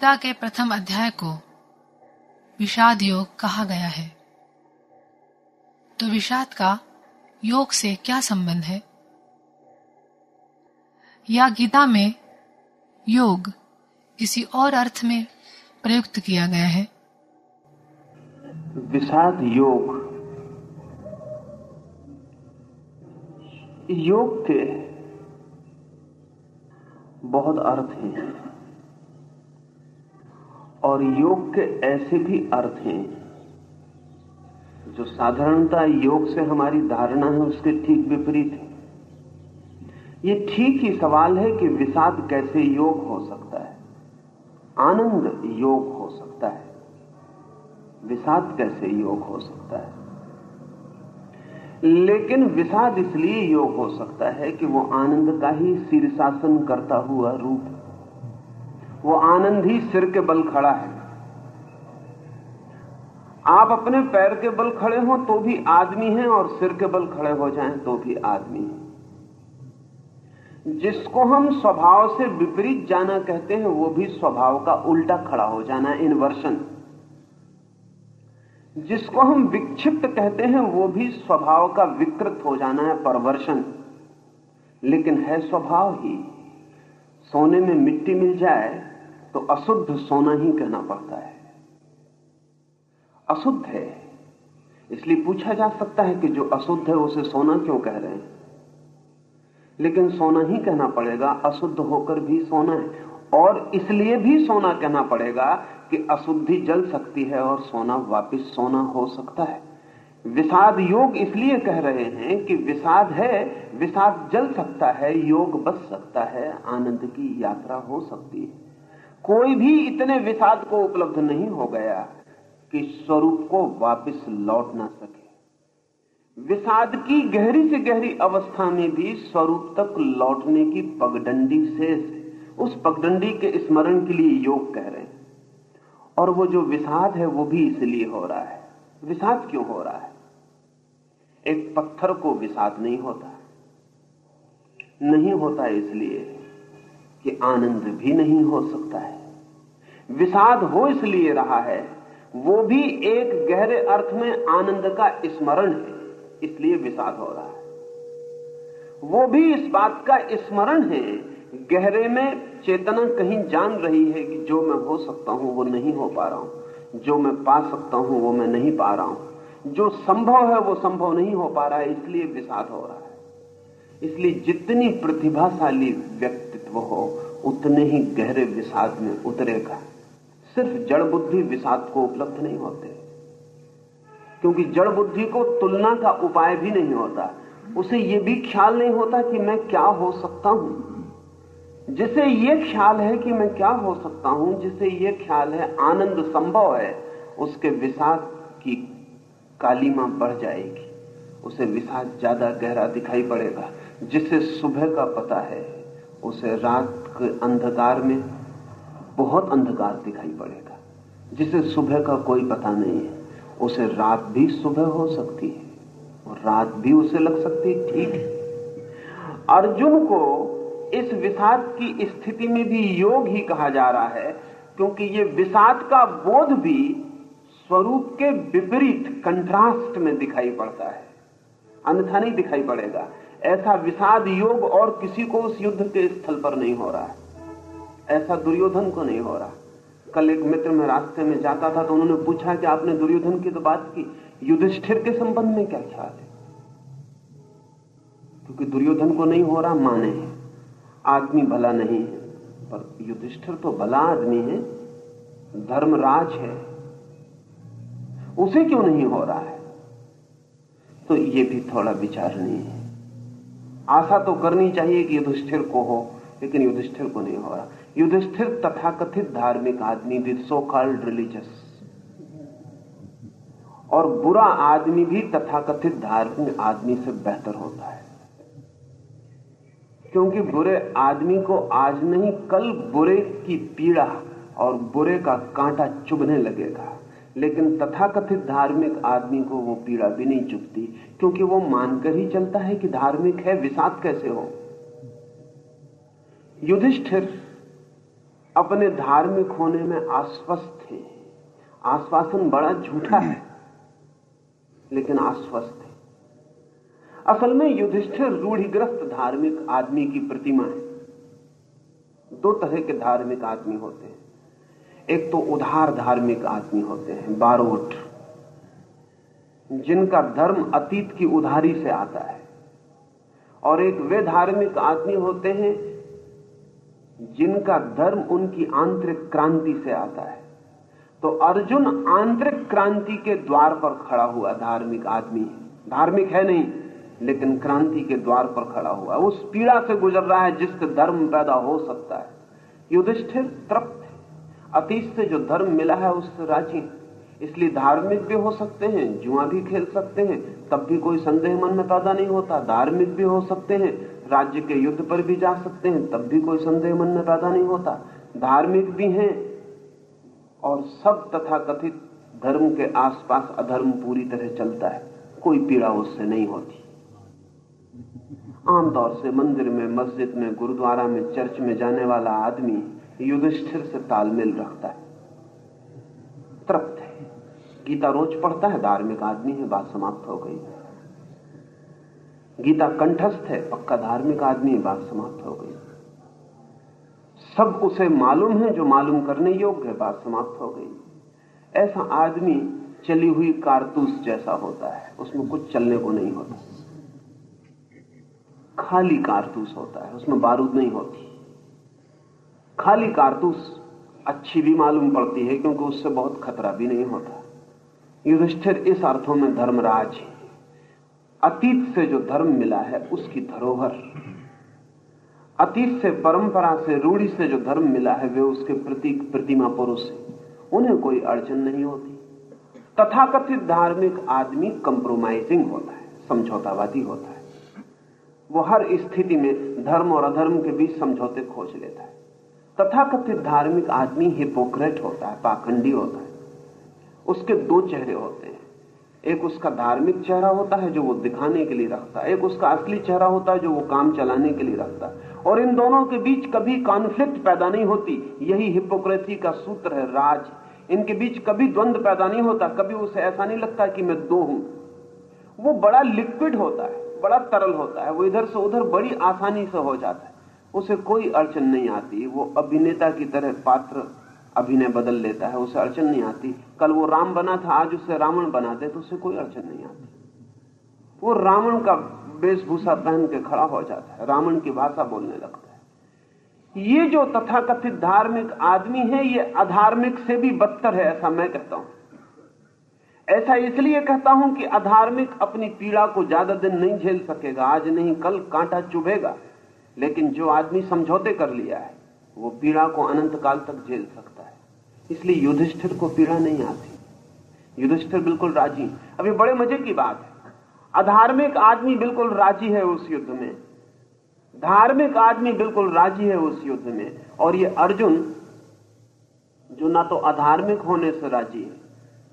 गीता के प्रथम अध्याय को विषाद योग कहा गया है। तो विषाद का योग से क्या संबंध है? या गीता में योग किसी और अर्थ में प्रयुक्त किया गया है? विषाद योग। योग के बहुत अर्थ हैं। और योग के ऐसे भी अर्थ हैं। जो साधारणता योग से हमारी धारणा है, उसके ठीक विपरीत है। ये ठीक ही सवाल है कि विषाद कैसे योग हो सकता है। आनंद योग हो सकता है। विषाद कैसे योग हो सकता है? लेकिन विषाद इसलिए योग हो सकता है कि वो आनंद का ही शीर्षासन करता हुआ रूप वो आनंद ही सिर के बल खड़ा है। आप अपने पैर के बल खड़े हो तो भी आदमी हैं और सिर के बल खड़े हो जाएँ तो भी आदमी हैं। जिसको हम स्वभाव से विपरीत जाना कहते हैं, वो भी स्वभाव का उल्टा खड़ा हो जाना इनवर्शन जिसको हम विक्षिप्त कहते हैं, वो भी स्वभाव का विकृत हो जाना है परवर्शन लेकिन है स्वभाव ही। सोने में मिट्टी मिल जाए तो अशुद्ध सोना ही कहना पड़ता है। अशुद्ध है। इसलिए पूछा जा सकता है कि जो अशुद्ध है, उसे सोना क्यों कह रहे हैं? लेकिन सोना ही कहना पड़ेगा, अशुद्ध होकर भी सोना है। और इसलिए भी सोना कहना पड़ेगा कि अशुद्धि जल सकती है और सोना वापिस सोना हो सकता है। विषाद योग इसलिए कह रहे हैं कि विषाद है, विषाद जल सकता है, योग बच सकता है, आनंद की यात्रा हो सकती है। कोई भी इतने विषाद को उपलब्ध नहीं हो गया कि स्वरूप को वापस लौट ना सके। विषाद की गहरी से गहरी अवस्था में भी स्वरूप तक लौटने की पगडंडी शेष है उस पगडंडी के स्मरण के लिए योग कह रहे हैं। और वो जो विषाद है, वो भी इसलिए हो रहा है। विषाद क्यों हो रहा है? एक पत्थर को विषाद नहीं होता। नहीं होता इसलिए कि आनंद भी नहीं हो सकता है। विषाद हो इसलिए रहा है, वो भी एक गहरे अर्थ में आनंद का स्मरण है, इसलिए विषाद हो रहा है। वो भी इस बात का स्मरण है, गहरे में चेतना कहीं जान रही है कि जो मैं हो सकता हूँ, वो नहीं हो पा रहा हूँ। जो मैं पा सकता हूँ, वो मैं नहीं पा रहा हूँ। जो संभव है, वो संभव नहीं हो पा रहा है, इसलिए विषाद हो रहा है। इसलिए जितनी प्रतिभाशाली व्यक्तित्व हो उतने ही गहरे विषाद में उतरेगा। सिर्फ़ जड़ बुद्धि विषाद को उपलब्ध नहीं होते। क्योंकि जड़ बुद्धि को तुलना का उपाय भी नहीं होता। उसे यह भी ख्याल नहीं होता कि मैं क्या हो सकता हूँ। जिसे यह ख्याल है कि मैं क्या हो सकता हूँ, जिसे यह ख्याल है आनंद संभव है, उसके विषाद की कालीमा बढ़ जाएगी। उसे विषाद ज़्यादा गहरा दिखाई पड़ेगा, जिसे सुबह का पता है। उसे रात के अंधकार में बहुत अंधकार दिखाई पड़ेगा। जिसे सुबह का कोई पता नहीं है। उसे रात भी सुबह हो सकती है और रात भी उसे लग सकती है, ठीक है। अर्जुन को इस विषाद की स्थिति में भी योग ही कहा जा रहा है, क्योंकि ये विषाद का बोध भी स्वरूप के विपरीत कंट्रास्ट में दिखाई पड़ता है। अन्यथा नहीं दिखाई पड़ेगा। ऐसा विषाद योग और किसी को उस युद्ध के स्थल पर नहीं हो रहा है। ऐसा दुर्योधन को नहीं हो रहा। कल एक मित्र में रास्ते में जाता था तो उन्होंने पूछा कि आपने दुर्योधन की तो बात की, युधिष्ठिर के संबंध में क्या ख्याल है? क्योंकि दुर्योधन को नहीं हो रहा, माने आदमी भला नहीं है, पर युधिष्ठिर तो भला आदमी है, धर्मराज है। उसे क्यों नहीं हो रहा है? तो ये भी थोड़ा विचार नहीं है। आशा तो करनी चाहिए कि युधिष्ठिर को हो, लेकिन युधिष्ठिर को नहीं हो रहा। युधिष्ठिर तथाकथित धार्मिक आदमी भी सो कॉल्ड रिलीजियस और बुरा आदमी भी तथाकथित धार्मिक आदमी से बेहतर होता है। क्योंकि बुरे आदमी को आज नहीं, कल बुरे की पीड़ा और बुरे का कांटा चुभने लगेगा। लेकिन तथाकथित धार्मिक आदमी को वो पीड़ा भी नहीं चुभती क्योंकि वो मानकर ही चलता है कि धार्मिक है, विषाद कैसे हो? युधिष्ठिर अपने धार्मिक होने में आश्वस्त थे। आश्वासन बड़ा झूठा है, लेकिन आश्वस्त है। असल में युधिष्ठिर रूढ़िग्रस्त धार्मिक आदमी की प्रतिमा है। दो तरह के धार्मिक आदमी होते हैं। एक तो उधार धार्मिक आदमी होते हैं बारोट जिनका धर्म अतीत की उधारी से आता है। और एक वे धार्मिक आदमी होते हैं, जिनका धर्म उनकी आंतरिक क्रांति से आता है। तो अर्जुन आंतरिक क्रांति के द्वार पर खड़ा हुआ धार्मिक आदमी है। धार्मिक है नहीं, लेकिन क्रांति के द्वार पर खड़ा हुआ। उस पीड़ा से गुजर रहा है जिससे धर्म पैदा हो सकता है। युधिष्ठिर तृप्त अतीत से जो धर्म मिला है उससे राज़ी इसलिए धार्मिक भी हो सकते हैं, जुआ भी खेल सकते हैं, तब भी कोई संदेह मन में पैदा नहीं होता, धार्मिक भी हो सकते हैं, राज्य के युद्ध पर भी जा सकते हैं, तब भी कोई संदेह मन में पैदा नहीं होता। धार्मिक भी हैं और सब तथा कथित धर्म के आसपास अधर्म पूरी तरह चलता है, कोई पीड़ा उससे नहीं होती। आमतौर से मंदिर में, मस्जिद में, गुरुद्वारा में, चर्च में जाने वाला आदमी युधिष्ठिर से तालमेल रखता है। तृप्त है। गीता रोज पढ़ता है, धार्मिक आदमी है, बात समाप्त हो गई। गीता कंठस्थ है, पक्का धार्मिक आदमी है, बात समाप्त हो गई। सब उसे मालूम है, जो मालूम करने योग्य है, बात समाप्त हो गई। ऐसा आदमी चली हुई कारतूस जैसा होता है, उसमें कुछ चलने को नहीं होता। खाली कारतूस होता है, उसमें बारूद नहीं होती। खाली कारतूस अच्छी भी मालूम पड़ती है, क्योंकि उससे बहुत खतरा भी नहीं होता। युधिष्ठिर इस अर्थों में धर्मराज है। अतीत से जो धर्म मिला है, उसकी धरोहर। अतीत से परंपरा से, रूढ़ी से जो धर्म मिला है, वे उसके प्रतीक, प्रतिमा पुरुष है। उन्हें कोई अड़चन नहीं होती। तथाकथित धार्मिक आदमी कंप्रोमाइजिंग होता है, समझौतावादी होता है। वो हर स्थिति में धर्म और अधर्म के बीच समझौते खोज लेता है। तथाकथित धार्मिक आदमी हिपोक्रेट होता है, पाखंडी होता है। उसके दो चेहरे होते हैं। एक उसका धार्मिक चेहरा होता है जो वो दिखाने के लिए रखता है, एक उसका असली चेहरा होता है जो वो काम चलाने के लिए रखता है। और इन दोनों के बीच कभी कॉन्फ्लिक्ट पैदा नहीं होती। यही हिपोक्रेसी का सूत्र है, राज। इनके बीच कभी द्वंद पैदा नहीं होता, कभी उसे ऐसा नहीं लगता कि मैं दो हूँ। वो बड़ा लिक्विड होता है, बड़ा तरल होता है। वो इधर से उधर बड़ी आसानी से हो जाता है। उसे कोई अड़चन नहीं आती। वो अभिनेता की तरह पात्र अभिनय बदल लेता है, उसे अड़चन नहीं आती। कल वो राम बना था, आज उसे रावण बना दे तो उसे कोई अड़चन नहीं आती। वो रावण का वेशभूषा पहन के खड़ा हो जाता है, रावण की भाषा बोलने लगता है। ये जो तथाकथित धार्मिक आदमी है, ये अधार्मिक से भी बदतर है, ऐसा मैं कहता हूँ। ऐसा इसलिए कहता हूँ कि अधार्मिक अपनी पीड़ा को ज़्यादा दिन नहीं झेल सकेगा, आज नहीं, कल कांटा चुभेगा। लेकिन जो आदमी समझौते कर लिया है, वो पीड़ा को अनंत काल तक झेल सकता है। इसलिए युधिष्ठिर को पीड़ा नहीं आती। युधिष्ठिर बिल्कुल राज़ी। अभी बड़े मज़े की बात है। अधार्मिक आदमी बिल्कुल राज़ी है उस युद्ध में। धार्मिक आदमी बिल्कुल राज़ी है उस युद्ध में। और ये अर्जुन, जो ना तो अधार्मिक होने से राज़ी है,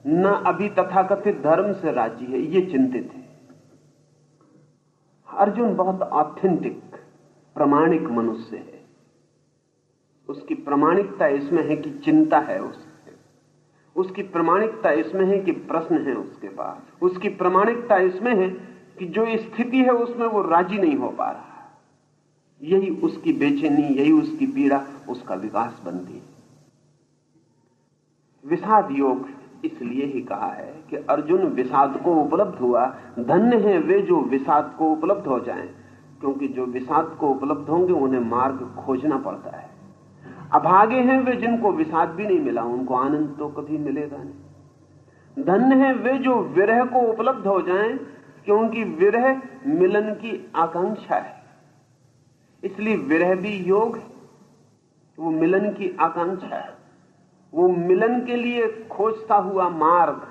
न अभी तथाकथित धर्म से राज़ी है, ये चिंतित है। अर्जुन बहुत ऑथेंटिक प्रमाणिक मनुष्य है। उसकी प्रमाणिकता इसमें है कि चिंता है उससे। उसकी प्रमाणिकता इसमें है कि प्रश्न है उसके पास। उसकी प्रमाणिकता इसमें है कि जो स्थिति है उसमें वो राज़ी नहीं हो पा रहा। यही उसकी बेचैनी, यही उसकी पीड़ा, उसका विकास बनती है। विषाद योग इसलिए ही कहा है कि अर्जुन विषाद को उपलब्ध हुआ। धन्य है वे जो विषाद को उपलब्ध हो जाएँ। क्योंकि जो विषाद को उपलब्ध होंगे, उन्हें मार्ग खोजना पड़ता है। अभागे हैं वे जिनको विषाद भी नहीं मिला, उनको आनंद तो कभी मिलेगा नहीं। धन्य है वे जो विरह को उपलब्ध हो जाएँ, क्योंकि विरह मिलन की आकांक्षा है। इसलिए विरह भी योग है। वो मिलन की आकांक्षा है। वो मिलन के लिए खोजता हुआ मार्ग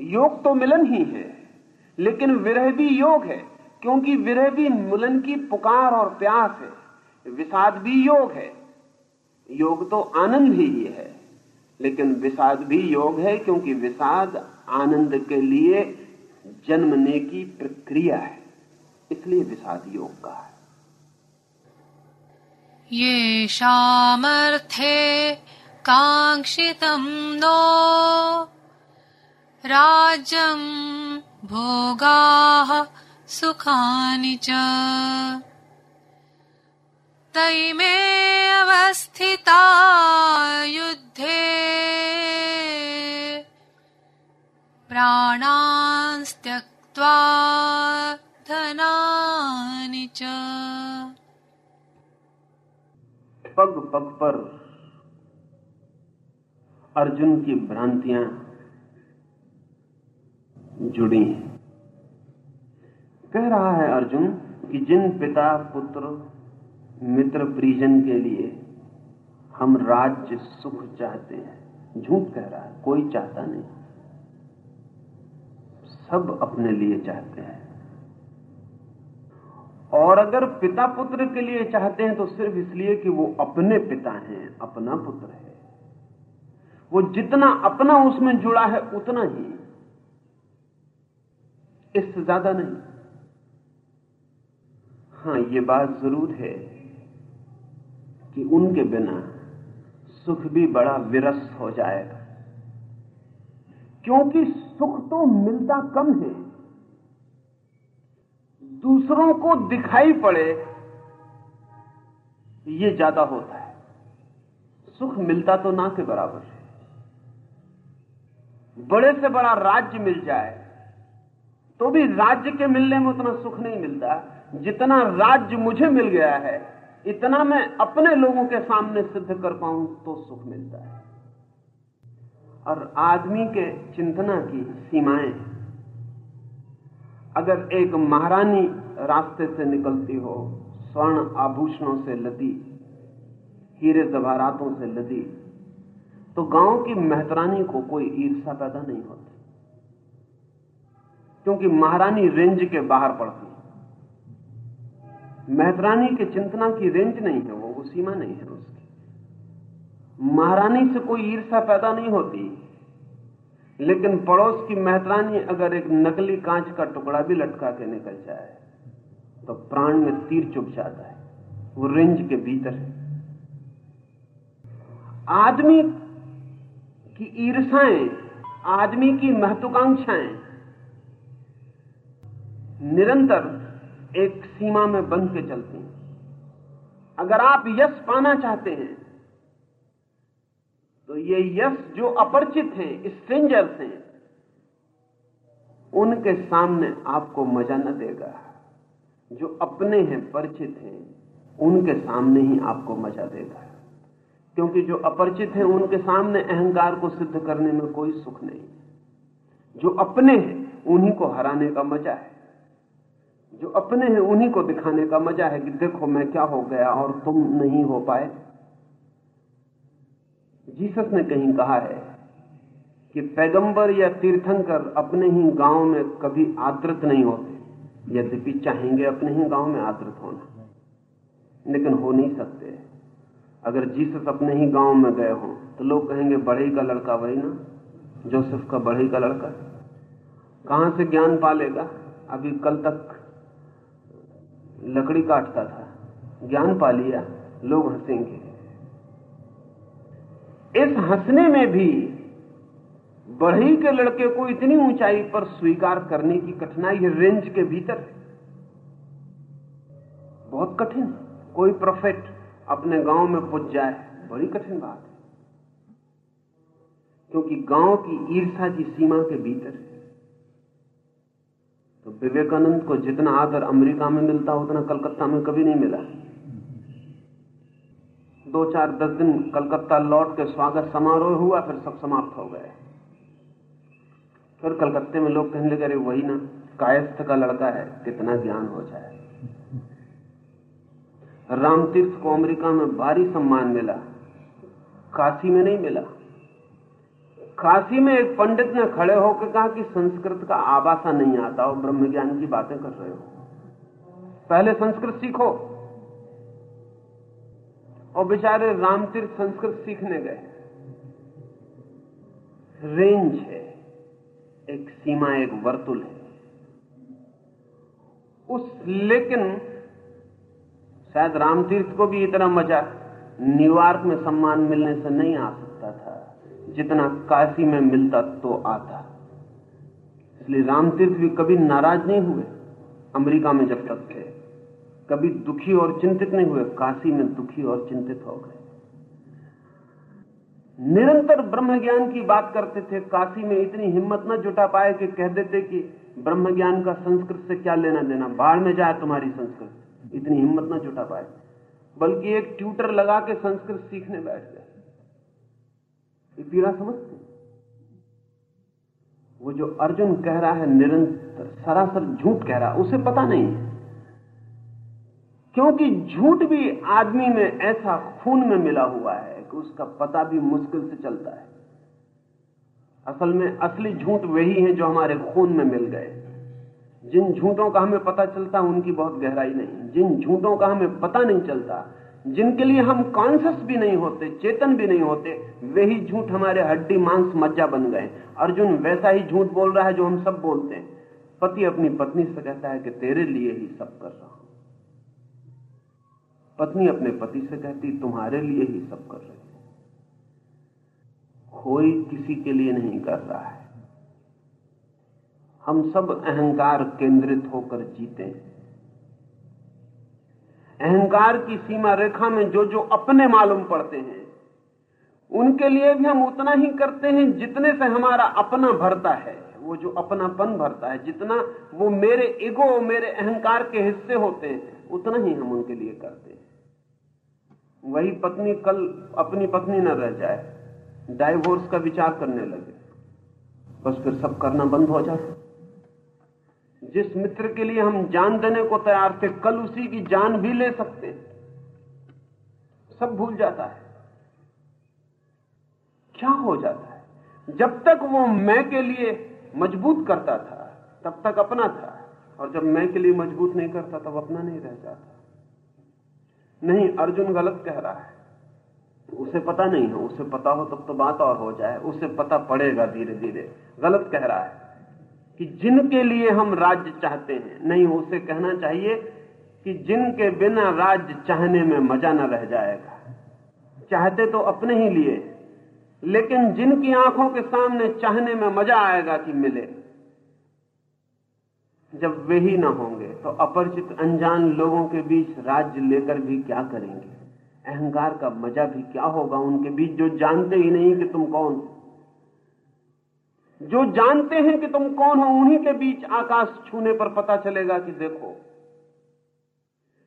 योग तो मिलन ही है, लेकिन विरह भी योग है। क्योंकि विरह भी मिलन की पुकार और प्यास है, विषाद भी योग है। योग तो आनंद ही है लेकिन विषाद भी योग है क्योंकि विषाद आनंद के लिए जन्मने की प्रक्रिया है, इसलिए विषाद योग का है। येषामर्थे काङ्क्षितं नो राज्यं भोगाः सुखानि च। तैमे अवस्थिता युद्धे। प्राणांस्त्यक्त्वा धनानि च। पग पग पर अर्जुन की भ्रांतियाँ जुड़ी हैं। कह रहा है अर्जुन कि जिन पिता पुत्र मित्र परिजन के लिए हम राज्य सुख चाहते हैं, झूठ कह रहा है, कोई चाहता नहीं। सब अपने लिए चाहते हैं। और अगर पिता पुत्र के लिए चाहते हैं तो सिर्फ़ इसलिए कि वो अपने पिता हैं, अपना पुत्र है। वो जितना अपना उसमें जुड़ा है, उतना ही। इससे ज़्यादा नहीं। हाँ, ये बात ज़रूर है कि उनके बिना सुख भी बड़ा विरस हो जाएगा। क्योंकि सुख तो मिलता कम है, दूसरों को दिखाई पड़े, ये ज़्यादा होता है। सुख मिलता तो ना के बराबर है। बड़े से बड़ा राज्य मिल जाए तो भी राज्य के मिलने में उतना सुख नहीं मिलता। जितना राज्य मुझे मिल गया है, इतना मैं अपने लोगों के सामने सिद्ध कर पाऊँ तो सुख मिलता है। और आदमी के चिंतना की सीमाएँ, अगर एक महारानी रास्ते से निकलती हो, स्वर्ण आभूषणों से लदी, हीरे जवारातों से लदी तो गाँव की मेहतरानी को कोई ईर्षा पैदा नहीं होती। क्योंकि महारानी रेंज के बाहर पड़ती मेहतरानी के चिंतना की रेंज नहीं है, वो वो सीमा नहीं है उसकी। महारानी से कोई ईर्षा पैदा नहीं होती। लेकिन पड़ोस की मेहतरानी अगर एक नकली कांच का टुकड़ा भी लटका के निकल जाए तो प्राण में तीर चुप जाता है। वो रेंज के भीतर है। आदमी की ईर्षाएँ आदमी की महत्वाकांक्षाएँ निरंतर एक सीमा में बंध के चलती हैं। अगर आप यश पाना चाहते हैं तो ये यश जो अपरिचित हैं स्ट्रेंजर्स हैं, उनके सामने आपको मज़ा न देगा। जो अपने हैं, परिचित हैं, उनके सामने ही आपको मज़ा देगा। क्योंकि जो अपरिचित हैं, उनके सामने अहंकार को सिद्ध करने में कोई सुख नहीं। जो अपने हैं, उन्हीं को हराने का मज़ा है। जो अपने हैं, उन्हीं को दिखाने का मज़ा है कि देखो मैं क्या हो गया और तुम नहीं हो पाए। जीसस ने कहीं कहा है कि पैगंबर या तीर्थंकर अपने ही गाँव में कभी आदृत नहीं होते, यद्यपि चाहेंगे अपने ही गाँव में आदृत होना। लेकिन हो नहीं सकते। अगर जीसस अपने ही गाँव में गए हों तो लोग कहेंगे बढ़ई का लड़का वही ना, जोसेफ का बढ़ई का लड़का। कहाँ से ज्ञान पालेगा अभी कल तक लकड़ी काटता था। ज्ञान पा लिया लोग हंसेंगे। इस हंसने में भी बढ़ई के लड़के को इतनी ऊंचाई पर स्वीकार करने की कठिनाई रेंज के भीतर है। बहुत कठिन। कोई प्रोफेट अपने गाँव में पुज जाए, बड़ी कठिन बात है। क्योंकि गाँव की ईर्षा की सीमा के भीतर है। तो विवेकानंद को जितना आदर अमेरिका में मिलता, उतना कलकत्ता में कभी नहीं मिला। दो चार दस दिन कलकत्ता लौट के स्वागत समारोह हुआ, फिर सब समाप्त हो गए। फिर कलकत्ते में लोग कहने लगे, अरे वही ना, कायस्थ का लड़का है, कितना ज्ञान हो जाए। रामतीर्थ को अमेरिका में भारी सम्मान मिला, काशी में नहीं मिला। काशी में एक पंडित ने खड़े होकर कहा कि संस्कृत का आबासा नहीं आता और ब्रह्म ज्ञान की बातें कर रहे हो। पहले संस्कृत सीखो। और बेचारे रामतीर्थ संस्कृत सीखने गए। रेंज है। एक सीमा, एक वर्तुल है। उस लेकिन शायद रामतीर्थ को भी इतना मज़ा न्यूयॉर्क में सम्मान मिलने से नहीं आ सकता था। जितना काशी में मिलता तो आता। इसलिए रामतीर्थ भी कभी नाराज़ नहीं हुए, अमेरिका में जब तक थे। कभी दुखी और चिंतित नहीं हुए, काशी में दुखी और चिंतित हो गए। निरंतर ब्रह्म ज्ञान की बात करते थे, काशी में इतनी हिम्मत न जुटा पाए कि कह देते कि ब्रह्म ज्ञान का संस्कृत से क्या लेना देना, बाढ़ में जाए तुम्हारी संस्कृत। इतनी हिम्मत न जुटा पाए, बल्कि एक ट्यूटर लगा के संस्कृत सीखने बैठ गए। पीड़ा समझते वो जो अर्जुन कह रहा है, निरंतर, सरासर झूठ कह रहा उसे पता नहीं है। क्योंकि झूठ भी आदमी में ऐसा खून में मिला हुआ है कि उसका पता भी मुश्किल से चलता है। असल में असली झूठ वही है जो हमारे खून में मिल गए। जिन झूठों का हमें पता चलता, उनकी बहुत गहराई नहीं। जिन झूठों का हमें पता नहीं चलता जिनके लिए हम कॉन्सियस भी नहीं होते, चेतन भी नहीं होते वही झूठ हमारे हड्डी, मांस, मज्जा बन गए अर्जुन वैसा ही झूठ बोल रहा है जो हम सब बोलते हैं। पति अपनी पत्नी से कहता है कि तेरे लिए ही सब कर रहा हूँ। पत्नी अपने पति से कहती तुम्हारे लिए ही सब कर रही कोई किसी के लिए नहीं कर रहा है। हम सब अहंकार केंद्रित होकर जीते हैं। अहंकार की सीमा रेखा में जो जो अपने मालूम पड़ते हैं, उनके लिए भी हम उतना ही करते हैं जितने से हमारा अपना भरता है। वो जो अपनापन भरता है, जितना वो मेरे ईगो, मेरे अहंकार के हिस्से होते हैं, उतना ही हम उनके लिए करते हैं। वही पत्नी कल अपनी पत्नी न रह जाए डाइवोर्स का विचार करने लगे। बस फिर सब करना बंद हो जाता। जिस मित्र के लिए हम जान देने को तैयार थे, कल उसी की जान भी ले सकते सब भूल जाता है। क्या हो जाता है? जब तक वो मैं के लिए मज़बूत करता था, तब तक अपना था। और जब मैं के लिए मज़बूत नहीं करता, तब अपना नहीं रह जाता। नहीं, अर्जुन गलत कह रहा है। उसे पता नहीं है, उसे पता हो तब तो बात और हो जाए, उसे पता पड़ेगा धीरे धीरे गलत कह रहा है। कि जिनके लिए हम राज्य चाहते हैं। नहीं, उसे कहना चाहिए कि जिनके बिना राज्य चाहने में मज़ा न रह जाएगा। चाहते तो अपने ही लिए, लेकिन जिनकी आँखों के सामने चाहने में मज़ा आएगा कि मिले। जब वे ही ना होंगे तो अपरिचित अनजान लोगों के बीच राज्य लेकर भी क्या करेंगे? अहंकार का मज़ा भी क्या होगा उनके बीच, जो जानते ही नहीं कि तुम कौन? जो जानते हैं कि तुम कौन हो, उन्हीं के बीच आकाश छूने पर पता चलेगा कि देखो,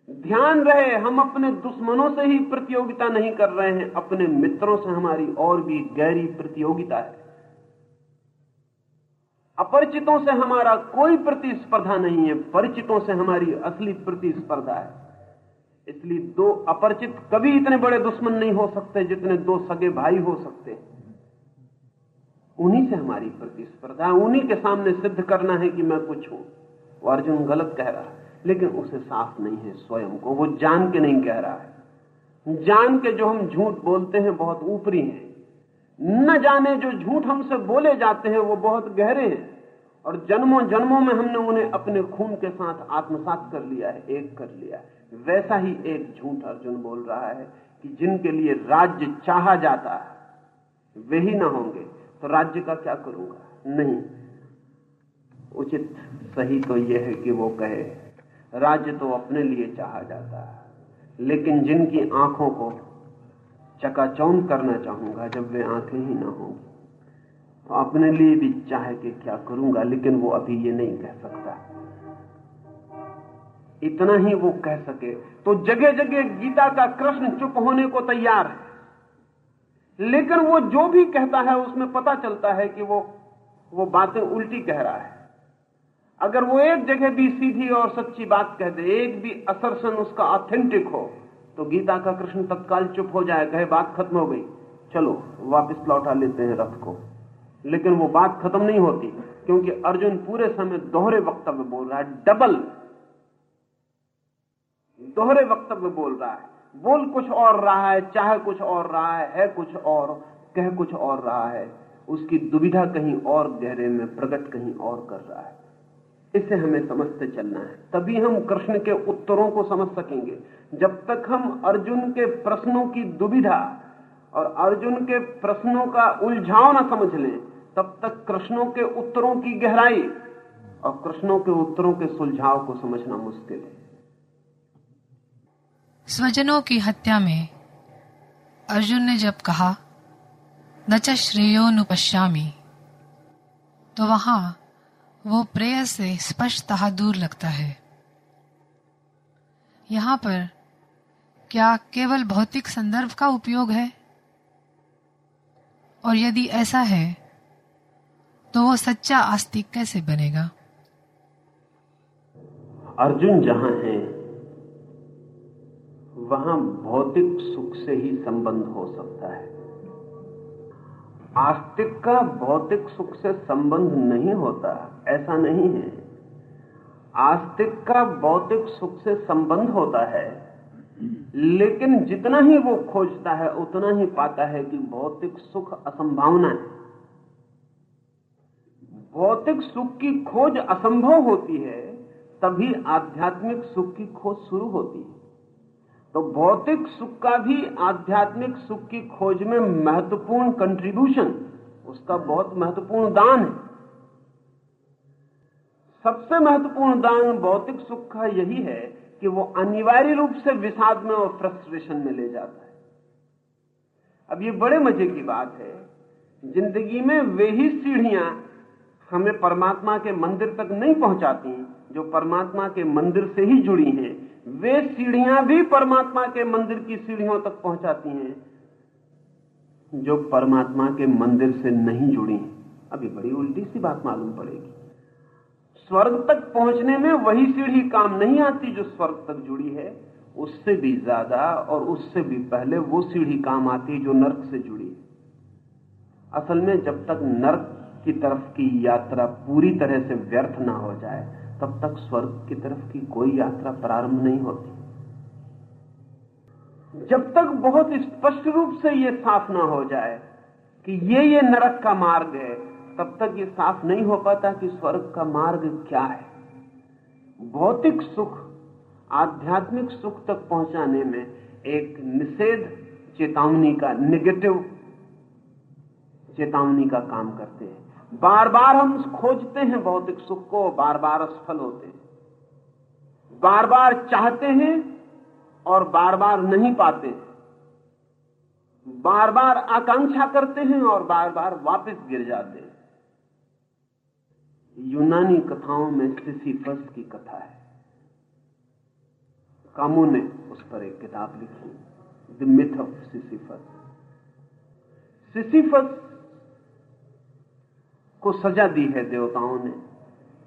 ध्यान रहे, हम अपने दुश्मनों से ही प्रतियोगिता नहीं कर रहे हैं, अपने मित्रों से हमारी और भी गहरी प्रतियोगिता है। अपरिचितों से हमारा कोई प्रतिस्पर्धा नहीं है, परिचितों से हमारी असली प्रतिस्पर्धा है। इसलिए दो अपरिचित कभी इतने बड़े दुश्मन नहीं हो सकते जितने दो सगे भाई हो सकते उन्हीं से हमारी प्रतिस्पर्धा, उन्हीं के सामने सिद्ध करना है कि मैं कुछ हूँ। अर्जुन गलत कह रहा है, लेकिन उसे साफ़ नहीं है स्वयं को, वो जान के नहीं कह रहा है। जान के जो हम झूठ बोलते हैं, बहुत ऊपरी हैं। न जाने जो झूठ हमसे बोले जाते हैं, वो बहुत गहरे हैं। और जन्मों जन्मों में हमने उन्हें अपने खून के साथ आत्मसात कर लिया है, एक कर लिया वैसा ही एक झूठ अर्जुन बोल रहा है कि जिनके लिए राज्य चाहा जाता है, वे ही ना होंगे। तो राज्य का क्या करूँगा? नहीं। उचित सही तो यह है कि वो कहे, राज्य तो अपने लिए चाहा जाता है, लेकिन जिनकी आँखों को चकाचौंध करना चाहूँगा, जब वे आँखें ही ना होंगी तो अपने लिए भी चाहे कि क्या करूँगा, लेकिन वो अभी ये नहीं कह सकता। इतना ही वो कह सके तो जगह जगह गीता का कृष्ण चुप होने को तैयार है। लेकिन वो जो भी कहता है, उसमें पता चलता है कि वो वो बातें उल्टी कह रहा है। अगर वो एक जगह भी सीधी और सच्ची बात कह दे, एक भी असरसन उसका ऑथेंटिक हो तो गीता का कृष्ण तत्काल चुप हो जाए, कहे, बात खत्म हो गई। चलो, वापस लौटा लेते हैं रथ को। लेकिन वो बात खत्म नहीं होती, क्योंकि अर्जुन पूरे समय दोहरे वक्तव्य बोल रहा है डबल दोहरे वक्तव्य बोल रहा है। बोल कुछ और रहा है, चाहे कुछ और रहा है है कुछ और, कह कुछ और रहा है। उसकी दुविधा कहीं और गहरे में प्रकट कहीं और कर रहा है। इसे हमें समझते चलना है। तभी हम कृष्ण के उत्तरों को समझ सकेंगे। जब तक हम अर्जुन के प्रश्नों की दुविधा और अर्जुन के प्रश्नों का उलझाव न समझ लें, तब तक कृष्णों के उत्तरों की गहराई और कृष्णों के उत्तरों के सुलझाव को समझना मुश्किल है। स्वजनों की हत्या में अर्जुन ने जब कहा न च श्रेयोनुपश्यामी तो वहाँ वो प्रेय से स्पष्टतः दूर लगता है। यहाँ पर क्या केवल भौतिक संदर्भ का उपयोग है? और यदि ऐसा है तो वो सच्चा आस्तिक कैसे बनेगा? अर्जुन जहाँ है वहाँ भौतिक सुख से ही संबंध हो सकता है। आस्तिक का भौतिक सुख से संबंध नहीं होता, ऐसा नहीं है। आस्तिक का भौतिक सुख से संबंध होता है, लेकिन जितना ही वो खोजता है, उतना ही पाता है कि भौतिक सुख असंभावना है। भौतिक सुख की खोज असंभव होती है, तभी आध्यात्मिक सुख की खोज शुरू होती है। तो भौतिक सुख का भी आध्यात्मिक सुख की खोज में महत्वपूर्ण कंट्रीब्यूशन उसका बहुत महत्वपूर्ण दान है। सबसे महत्वपूर्ण दान भौतिक सुख का यही है कि वो अनिवार्य रूप से विषाद में और फ्रस्ट्रेशन में ले जाता है। अब ये बड़े मज़े की बात है, ज़िंदगी में वे ही सीढ़ियाँ हमें परमात्मा के मंदिर तक नहीं पहुंचाती, जो परमात्मा के मंदिर से ही जुड़ी हैं। वे सीढ़ियाँ भी परमात्मा के मंदिर की सीढ़ियों तक पहुंचाती हैं, जो परमात्मा के मंदिर से नहीं जुड़ी अभी बड़ी उल्टी सी बात मालूम पड़ेगी। स्वर्ग तक पहुँचने में वही सीढ़ी काम नहीं आती जो स्वर्ग तक जुड़ी है। उससे भी ज़्यादा और उससे भी पहले वो सीढ़ी काम आती जो नर्क से जुड़ी है। असल में जब तक नर्क की तरफ़ की यात्रा पूरी तरह से व्यर्थ ना हो जाए तब तक स्वर्ग की तरफ़ की कोई यात्रा प्रारंभ नहीं होती। जब तक बहुत स्पष्ट रूप से यह साफ़ ना हो जाए कि ये ये नरक का मार्ग है, तब तक ये साफ़ नहीं हो पाता कि स्वर्ग का मार्ग क्या है। भौतिक सुख, आध्यात्मिक सुख तक पहुँचाने में एक निषेध, चेतावनी का निगेटिव चेतावनी का काम करते हैं। बार बार हम खोजते हैं भौतिक सुख को बार बार असफल होते हैं। बार बार चाहते हैं और बार बार नहीं पाते बार बार आकांक्षा करते हैं और बार बार वापस गिर जाते हैं। यूनानी कथाओं में सिसिफस की कथा है। कामू ने उस पर एक किताब लिखी, the myth of Sisyphus Sisyphus को सजा दी है देवताओं ने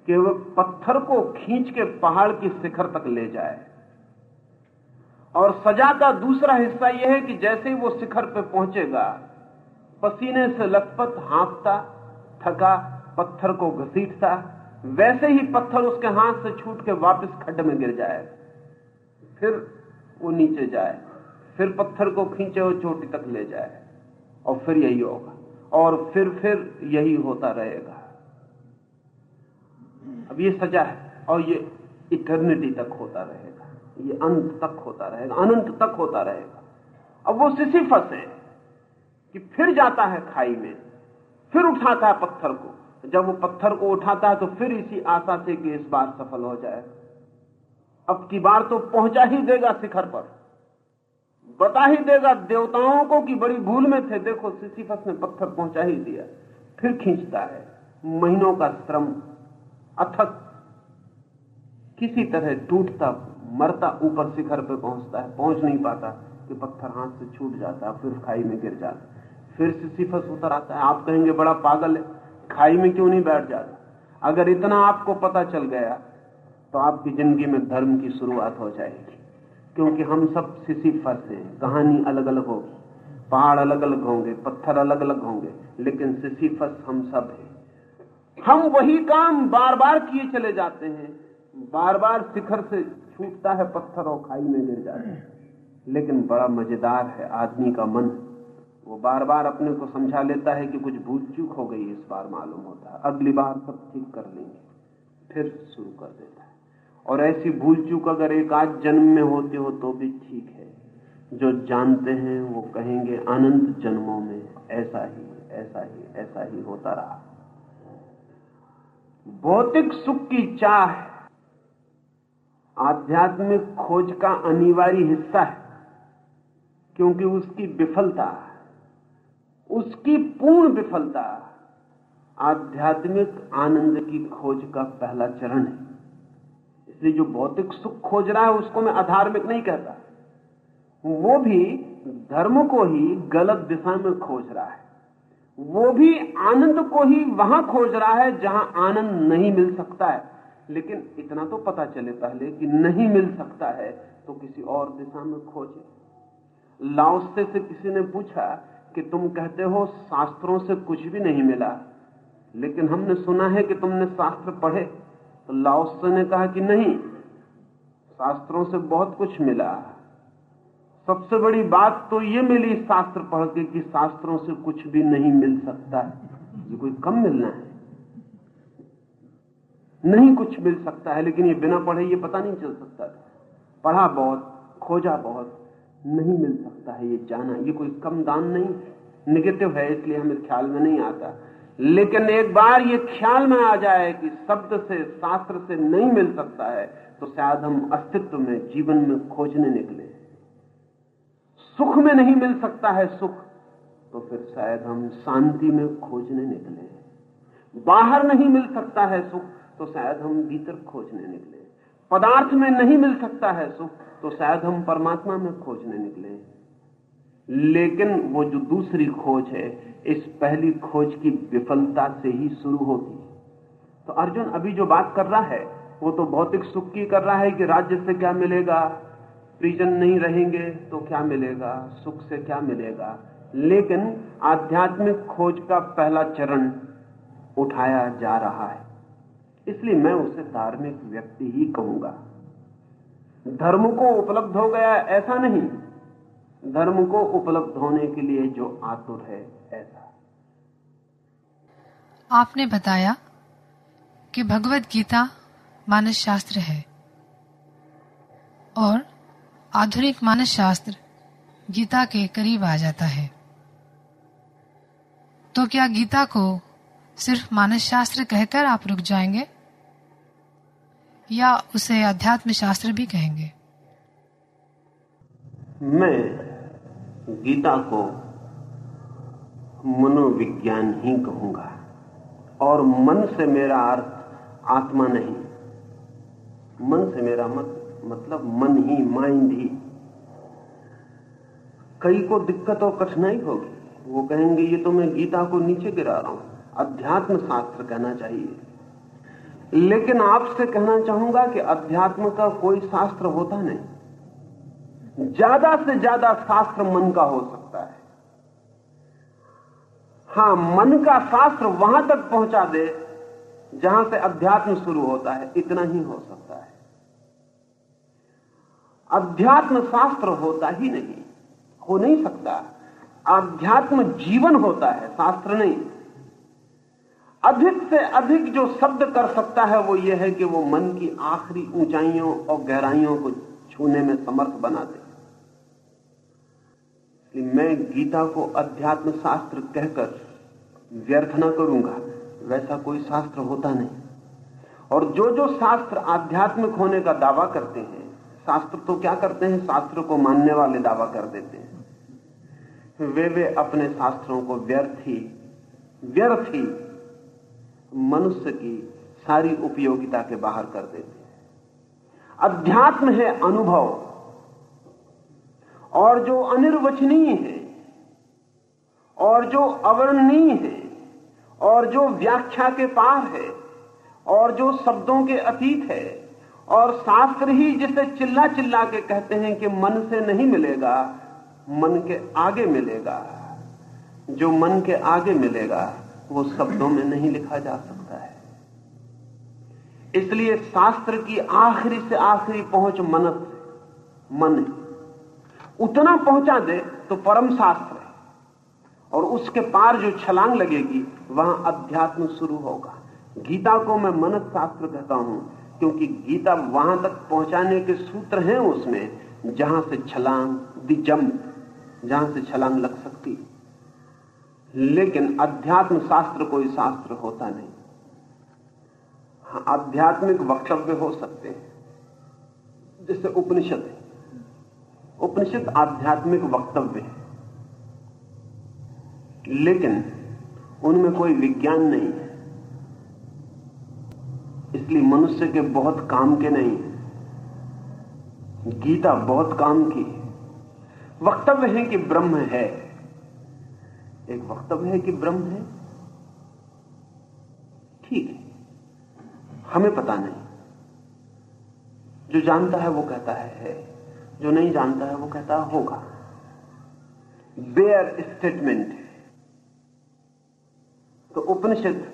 कि वह पत्थर को खींच के पहाड़ की शिखर तक ले जाए। और सजा का दूसरा हिस्सा यह है कि जैसे ही वो शिखर पे पहुंचेगा, पसीने से लथपथ हाँफता, थका, पत्थर को घसीटता, वैसे ही पत्थर उसके हाथ से छूट के वापस खड्ड में गिर जाए। फिर वो नीचे जाए, फिर पत्थर को खींचे और चोटी तक ले जाए, और फिर यही होगा। और फिर फिर यही होता रहेगा। अब ये सजा है और ये इटर्निटी तक होता रहेगा। ये अंत तक होता रहेगा, अनंत तक होता रहेगा। अब वो सिसिफस है कि फिर जाता है खाई में, फिर उठाता है पत्थर को। जब वो पत्थर को उठाता है तो फिर इसी आशा से कि इस बार सफल हो जाए। अब की बार तो पहुँचा ही देगा शिखर पर। बता ही देगा देवताओं को कि बड़ी भूल में थे। देखो, सिसिफस ने पत्थर पहुँचा ही दिया, फिर खींचता है। महीनों का श्रम, अथक, किसी तरह टूटता, मरता, ऊपर शिखर पे पहुँचता है। पहुँच नहीं पाता कि पत्थर हाथ से छूट जाता, फिर खाई में गिर जाता। फिर सिसिफस उतर आता है। आप कहेंगे, बड़ा पागल है, खाई में क्यों नहीं बैठ जाता? अगर इतना आपको पता चल गया तो आपकी ज़िंदगी में धर्म की शुरुआत हो जाएगी। क्योंकि हम सब सिसिफस हैं कहानी अलग अलग होगी, पहाड़ अलग अलग होंगे, पत्थर अलग अलग होंगे, लेकिन सिसी सिसिफस हम सब हैं। हम वही काम बार बार किए चले जाते हैं बार बार शिखर से छूटता है पत्थर और खाई में गिर जाते हैं। लेकिन बड़ा मज़ेदार है, आदमी का मन। वो बार बार अपने को समझा लेता है कि कुछ भूल चूक हो गई इस बार मालूम होता है। अगली बार सब ठीक कर लेंगे, फिर शुरू कर देता है। और ऐसी भूल चूक अगर एक आध जन्म में होती हो तो भी ठीक है। जो जानते हैं वो कहेंगे अनंत जन्मों में ऐसा ही ऐसा ही ऐसा ही होता रहा। भौतिक सुख की चाह आध्यात्मिक खोज का अनिवार्य हिस्सा है, क्योंकि उसकी विफलता उसकी पूर्ण विफलता आध्यात्मिक आनंद की खोज का पहला चरण है। इसलिए जो भौतिक सुख खोज रहा है, उसको मैं अधार्मिक नहीं कहता। वो भी धर्म को ही गलत दिशा में खोज रहा है। वो भी आनंद को ही वहाँ खोज रहा है जहाँ आनंद नहीं मिल सकता है। लेकिन इतना तो पता चले पहले कि नहीं मिल सकता है तो किसी और दिशा में खोजे। लाओसे से किसी ने पूछा कि तुम कहते हो शास्त्रों से कुछ भी नहीं मिला, लेकिन हमने सुना है कि तुमने शास्त्र पढ़े। तो लाओसे ने कहा कि नहीं, शास्त्रों से बहुत कुछ मिला। सबसे बड़ी बात तो ये मिली शास्त्र पढ़ के कि शास्त्रों से कुछ भी नहीं मिल सकता। ये कोई कम मिलना है। नहीं कुछ मिल सकता है, लेकिन ये बिना पढ़े ये पता नहीं चल सकता पढ़ा बहुत, खोजा बहुत, नहीं मिल सकता है ये जाना। ये कोई कम दान नहीं निगेटिव है, इसलिए हमें ख्याल में नहीं आता। लेकिन एक बार ये ख्याल में आ जाए कि शब्द से, शास्त्र से नहीं मिल सकता है तो शायद हम अस्तित्व में, जीवन में खोजने निकले। सुख में नहीं मिल सकता है सुख तो फिर शायद हम शांति में खोजने निकले। बाहर नहीं मिल सकता है सुख तो शायद हम भीतर खोजने निकले। पदार्थ में नहीं मिल सकता है सुख तो शायद हम परमात्मा में खोजने निकले। लेकिन वो जो दूसरी खोज है, इस पहली खोज की विफलता से ही शुरू होती तो अर्जुन अभी जो बात कर रहा है, वो तो भौतिक सुख की कर रहा है कि राज्य से क्या मिलेगा? प्रिजन नहीं रहेंगे तो क्या मिलेगा? सुख से क्या मिलेगा? लेकिन आध्यात्मिक खोज का पहला चरण उठाया जा रहा है। इसलिए मैं उसे धार्मिक व्यक्ति ही कहूँगा। धर्म को उपलब्ध हो गया ऐसा नहीं। धर्म को उपलब्ध होने के लिए जो आतुर है ऐसा। आपने बताया कि भगवत गीता मानस शास्त्र है और आधुनिक मानस शास्त्र गीता के करीब आ जाता है। तो क्या गीता को सिर्फ़ मानस शास्त्र कहकर आप रुक जाएँगे? या उसे अध्यात्म शास्त्र भी कहेंगे? मैं गीता को मनोविज्ञान ही कहूँगा। और मन से मेरा अर्थ आत्मा नहीं। मन से मेरा मत मतलब मन ही माइंड ही। कई को दिक्कत और कठिनाई होगी। वो कहेंगे, ये तो मैं गीता को नीचे गिरा रहा हूँ। अध्यात्म शास्त्र कहना चाहिए। लेकिन आपसे कहना चाहूँगा कि अध्यात्म का कोई शास्त्र होता नहीं। ज़्यादा से ज़्यादा शास्त्र मन का हो सकता है। हाँ, मन का शास्त्र वहाँ तक पहुँचा दे, जहाँ से अध्यात्म शुरू होता है, इतना ही हो सकता है। अध्यात्म शास्त्र होता ही नहीं, हो नहीं सकता। अध्यात्म जीवन होता है, शास्त्र नहीं। अधिक से अधिक जो शब्द कर सकता है, वो ये है कि वो मन की आखिरी ऊंचाइयों और गहराइयों को छूने में समर्थ बना दे। मैं गीता को अध्यात्म शास्त्र कहकर व्यर्थ न करूँगा, वैसा कोई शास्त्र होता नहीं। और जो जो शास्त्र आध्यात्मिक होने का दावा करते हैं, शास्त्र तो क्या करते हैं? शास्त्र को मानने वाले दावा कर देते हैं। वे वे अपने शास्त्रों को व्यर्थ ही व्यर्थ ही मनुष्य की सारी उपयोगिता के बाहर कर देते हैं। अध्यात्म है अनुभव। और जो अनिर्वचनीय है, और जो अवर्णनीय है, और जो व्याख्या के पार है, और जो शब्दों के अतीत है, और शास्त्र ही जिसे चिल्ला चिल्ला के कहते हैं कि मन से नहीं मिलेगा, मन के आगे मिलेगा। जो मन के आगे मिलेगा, वो शब्दों में नहीं लिखा जा सकता है। इसलिए शास्त्र की आखिरी से आखिरी पहुँच मनस मन उतना पहुँचा दे तो परम शास्त्र है। और उसके पार जो छलांग लगेगी वहाँ अध्यात्म शुरू होगा। गीता को मैं मनस शास्त्र कहता हूँ क्योंकि गीता वहाँ तक पहुँचाने के सूत्र हैं उसमें जहाँ से छलांग दी जंप जहाँ से छलांग लग सकती। लेकिन अध्यात्म शास्त्र कोई शास्त्र होता नहीं। हाँ, आध्यात्मिक वक्तव्य हो सकते हैं। जैसे उपनिषद है। उपनिषद आध्यात्मिक वक्तव्य है। लेकिन उनमें कोई विज्ञान नहीं है। इसलिए मनुष्य के बहुत काम के नहीं है। गीता बहुत काम की वक्तव्य है कि ब्रह्म है। एक वक्तव्य है कि ब्रह्म है। ठीक है। हमें पता नहीं। जो जानता है वो कहता है है। जो नहीं जानता है, वो कहता है, होगा। बेयर स्टेटमेंट है। तो उपनिषद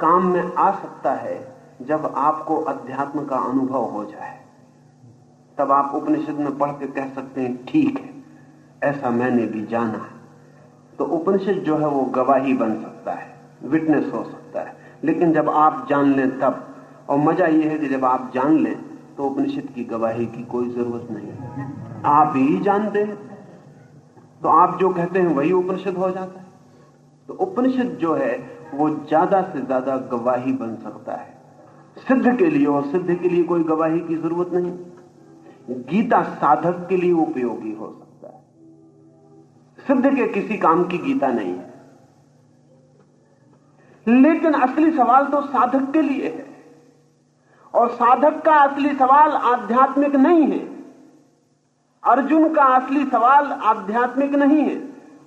काम में आ सकता है, जब आपको अध्यात्म का अनुभव हो जाए। तब आप उपनिषद में पढ़ के कह सकते हैं, ठीक है, ऐसा मैंने भी जाना है। तो उपनिषद जो है, वो गवाही बन सकता है विटनेस हो सकता है। लेकिन जब आप जान लें तब, और मज़ा यह है कि जब आप जान लें तो उपनिषद की गवाही की कोई ज़रूरत नहीं आप ही जानते हैं। तो आप जो कहते हैं, वही उपनिषद हो जाता है। तो उपनिषद जो है, वो ज़्यादा से ज़्यादा गवाही बन सकता है। सिद्ध के लिए और सिद्ध के लिए कोई गवाही की ज़रूरत नहीं। गीता साधक के लिए उपयोगी हो सकता है। सिद्ध के किसी काम की गीता नहीं है। लेकिन असली सवाल तो साधक के लिए है। और साधक का असली सवाल आध्यात्मिक नहीं है। अर्जुन का असली सवाल आध्यात्मिक नहीं है।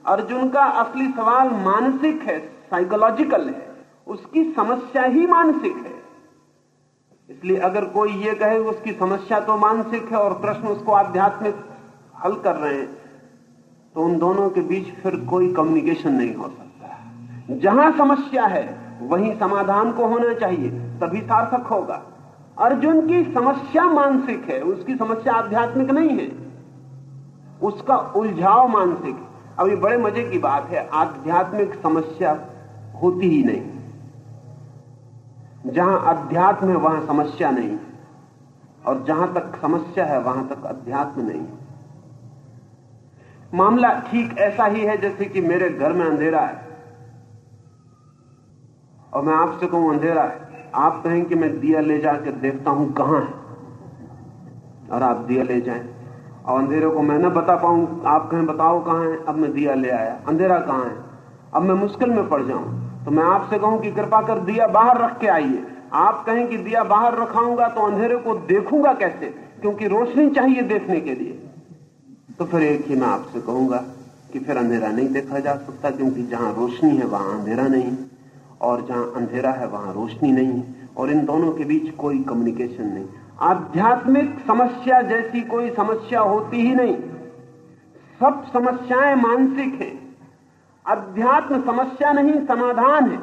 अर्जुन का असली सवाल मानसिक है साइकोलॉजिकल है। उसकी समस्या ही मानसिक है। इसलिए अगर कोई ये कहे, उसकी समस्या तो मानसिक है और प्रश्न उसको आध्यात्मिक हल कर रहे हैं तो उन दोनों के बीच फिर कोई कम्युनिकेशन नहीं हो सकता। जहाँ समस्या है, वहीं समाधान को होना चाहिए, तभी सार्थक होगा। अर्जुन की समस्या मानसिक है, उसकी समस्या आध्यात्मिक नहीं है। उसका उलझाव मानसिक। अभी बड़े मज़े की बात है, आध्यात्मिक समस्या होती ही नहीं। जहाँ अध्यात्म है, वहाँ समस्या नहीं। और जहाँ तक समस्या है, वहाँ तक अध्यात्म नहीं। मामला ठीक ऐसा ही है जैसे कि मेरे घर में अंधेरा है। और मैं आपसे कहूँ, अंधेरा है। आप कहें कि मैं दिया ले जाकर देखता हूँ कहाँ है। और आप दिया ले जाएँ। और अंधेरे को मैं न बता पाऊँ, आप कहें, बताओ कहाँ है? अब मैं दिया ले आया। अंधेरा कहाँ है? अब मैं मुश्किल में पड़ जाऊँ। तो मैं आपसे कहूँ कि कृपा कर दिया बाहर रख के आइए। आप कहें कि दिया बाहर रखाऊँगा तो अंधेरे को देखूँगा कैसे? क्योंकि रोशनी चाहिए देखने के लिए। तो फिर एक ही मैं आपसे कहूँगा कि फिर अंधेरा नहीं देखा जा सकता, क्योंकि जहाँ रोशनी है, वहाँ अंधेरा नहीं। और जहाँ अंधेरा है, वहाँ रोशनी नहीं। है और इन दोनों के बीच कोई कम्युनिकेशन नहीं। आध्यात्मिक समस्या जैसी कोई समस्या होती ही नहीं। सब समस्याएँ मानसिक हैं। अध्यात्म समस्या नहीं, समाधान है।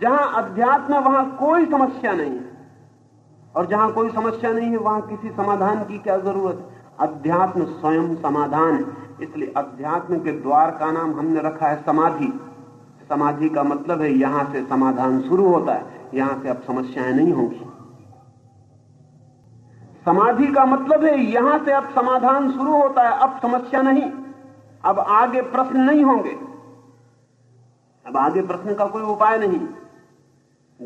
जहाँ अध्यात्म वहाँ कोई समस्या नहीं है। और जहाँ कोई समस्या नहीं है, वहाँ किसी समाधान की क्या ज़रूरत है? अध्यात्म स्वयं समाधान है। इसलिए अध्यात्म के द्वार का नाम हमने रखा है समाधि। समाधि का मतलब है, यहाँ से समाधान शुरू होता है। यहाँ से अब समस्याएँ नहीं होंगी। समाधि का मतलब है, यहाँ से अब समाधान शुरू होता है, अब समस्या नहीं। अब आगे प्रश्न नहीं होंगे। अब आगे प्रश्न का कोई उपाय नहीं।